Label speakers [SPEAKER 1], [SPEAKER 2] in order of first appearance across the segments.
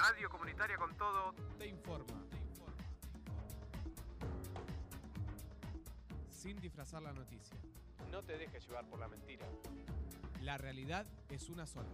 [SPEAKER 1] Radio Comunitaria con Todo
[SPEAKER 2] te informa. Sin disfrazar la noticia.
[SPEAKER 1] No te dejes llevar por la mentira.
[SPEAKER 2] La realidad es una sola.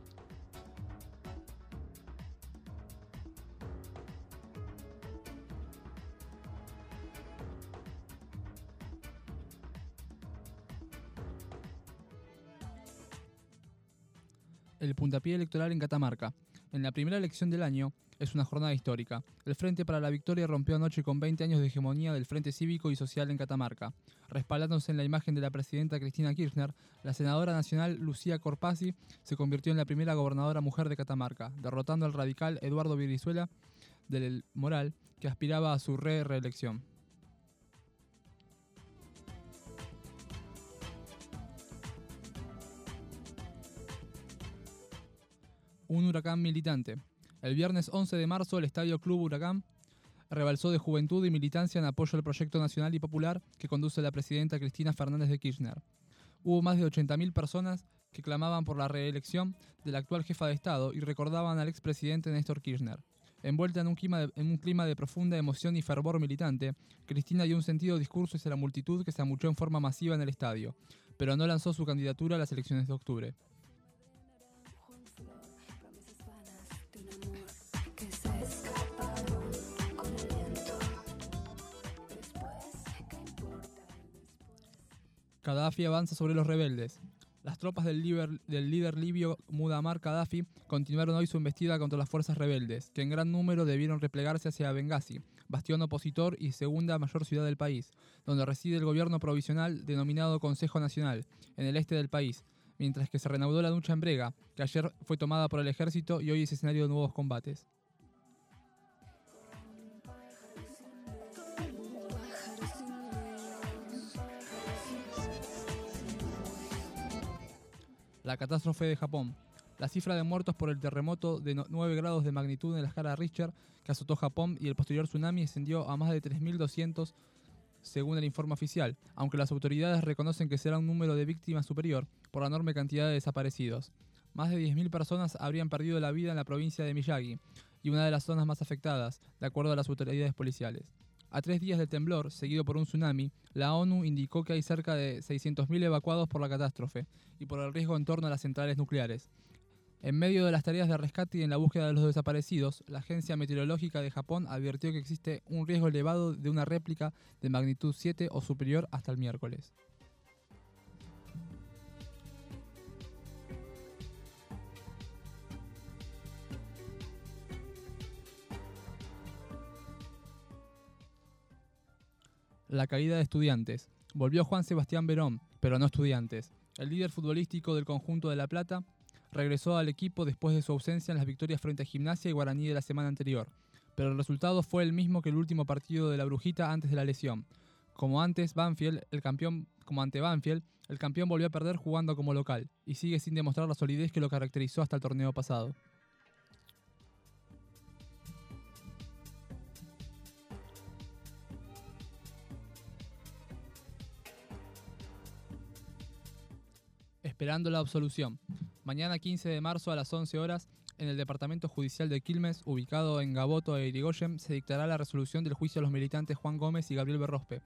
[SPEAKER 3] El puntapié electoral en Catamarca. En la primera elección del año es una jornada histórica. El Frente para la Victoria rompió anoche con 20 años de hegemonía del Frente Cívico y Social en Catamarca. Respaldándose en la imagen de la presidenta Cristina Kirchner, la senadora nacional Lucía Corpasi se convirtió en la primera gobernadora mujer de Catamarca, derrotando al radical Eduardo Virizuela del Moral, que aspiraba a su re-reelección. Un huracán militante. El viernes 11 de marzo, el Estadio Club Huracán rebalsó de juventud y militancia en apoyo al proyecto nacional y popular que conduce la presidenta Cristina Fernández de Kirchner. Hubo más de 80.000 personas que clamaban por la reelección de la actual jefa de Estado y recordaban al expresidente Néstor Kirchner. Envuelta en un, clima de, en un clima de profunda emoción y fervor militante, Cristina dio un sentido discurso hacia la multitud que se amuchó en forma masiva en el estadio, pero no lanzó su candidatura a las elecciones de octubre. Gaddafi avanza sobre los rebeldes. Las tropas del líder, libio Muammar Gaddafi continuaron hoy su embestida contra las fuerzas rebeldes, que en gran número debieron replegarse hacia Benghazi, bastión opositor y segunda mayor ciudad del país, donde reside el gobierno provisional denominado Consejo Nacional, en el este del país, mientras que se reanudó la lucha en Brega, que ayer fue tomada por el ejército y hoy es escenario de nuevos combates. La catástrofe de Japón. La cifra de muertos por el terremoto de 9 grados de magnitud en la escala Richter que azotó Japón y el posterior tsunami ascendió a más de 3.200 según el informe oficial, aunque las autoridades reconocen que será un número de víctimas superior por la enorme cantidad de desaparecidos. Más de 10.000 personas habrían perdido la vida en la provincia de Miyagi y una de las zonas más afectadas, de acuerdo a las autoridades policiales. A tres días del temblor, seguido por un tsunami, la ONU indicó que hay cerca de 600.000 evacuados por la catástrofe y por el riesgo en torno a las centrales nucleares. En medio de las tareas de rescate y en la búsqueda de los desaparecidos, la Agencia Meteorológica de Japón advirtió que existe un riesgo elevado de una réplica de magnitud 7 o superior hasta el miércoles. La caída de estudiantes. Volvió Juan Sebastián Verón, pero no estudiantes. El líder futbolístico del conjunto de La Plata regresó al equipo después de su ausencia en las victorias frente a Gimnasia y Guaraní de la semana anterior, pero el resultado fue el mismo que el último partido de la Brujita antes de la lesión. Como antes Banfield, el campeón, como ante Banfield, el campeón volvió a perder jugando como local y sigue sin demostrar la solidez que lo caracterizó hasta el torneo pasado. Esperando la absolución. Mañana 15 de marzo a las 11 horas, en el Departamento Judicial de Quilmes, ubicado en Gaboto e Irigoyen, se dictará la resolución del juicio a los militantes Juan Gómez y Gabriel Berrospe,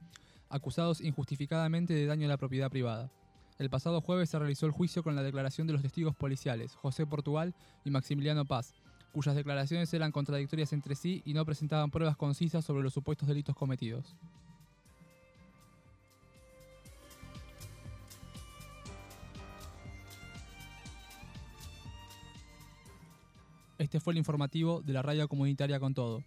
[SPEAKER 3] acusados injustificadamente de daño a la propiedad privada. El pasado jueves se realizó el juicio con la declaración de los testigos policiales, José Portugal y Maximiliano Paz, cuyas declaraciones eran contradictorias entre sí y no presentaban pruebas concisas sobre los supuestos delitos cometidos. Este fue el informativo de la radio comunitaria con todo.